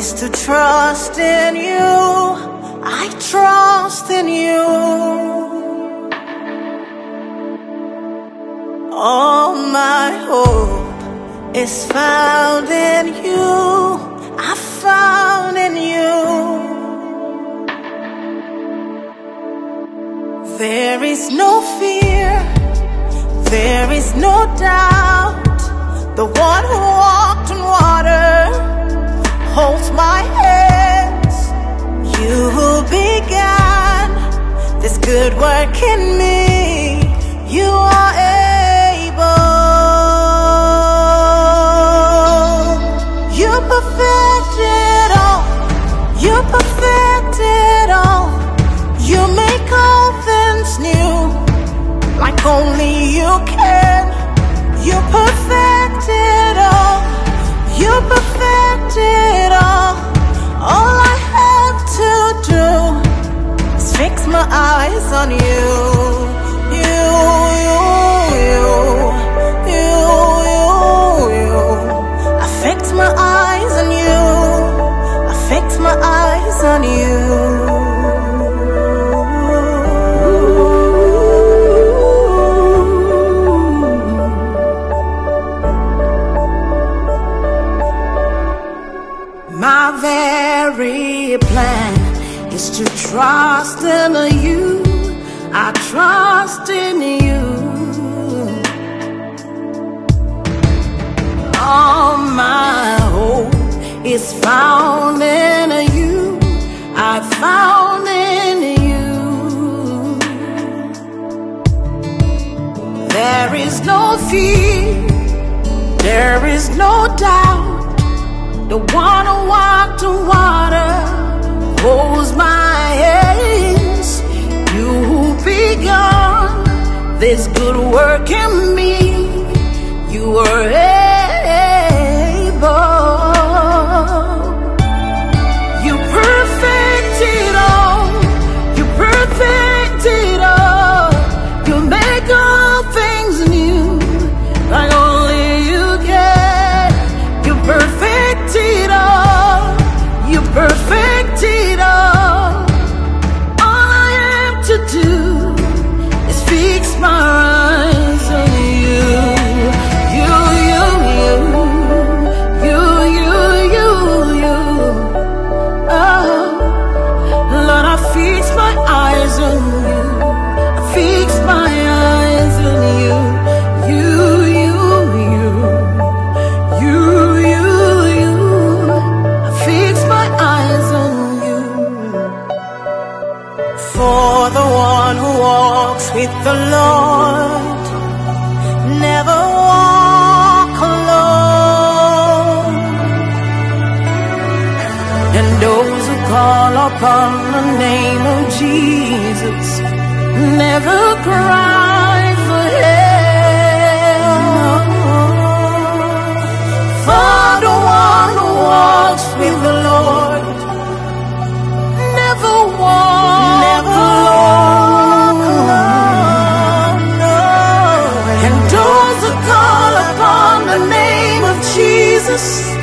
is to trust in you. I trust in you. All my hope is found in you. I found in you. There is no fear, there is no doubt. The one good work in me, you are able. You perfected all, you perfected all. You make all things new, like only you can. You perfected all, fix my eyes on you. You, you, you, you, you, you. I fix my eyes on you. I fix my eyes on you. My very plan is to trust in you. I trust in you. All my hope is found in you. I found in you. There is no fear. There is no doubt. The one who walked on this good work in me, one who walks with the Lord never walk alone. And those who call upon the name of Jesus never cry for help. For the one who walks with the Lord never walk, Jesus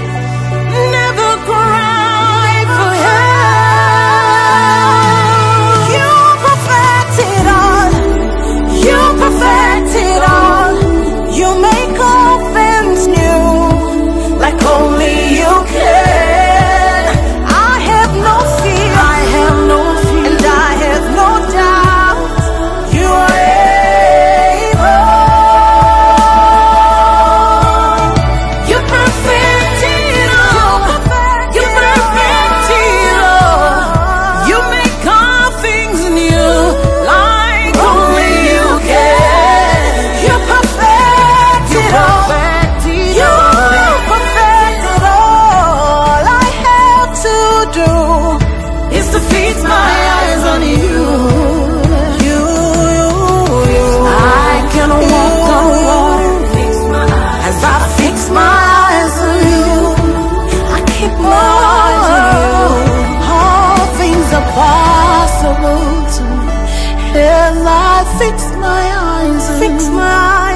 impossible to me. And I fix my eyes, fix my eyes.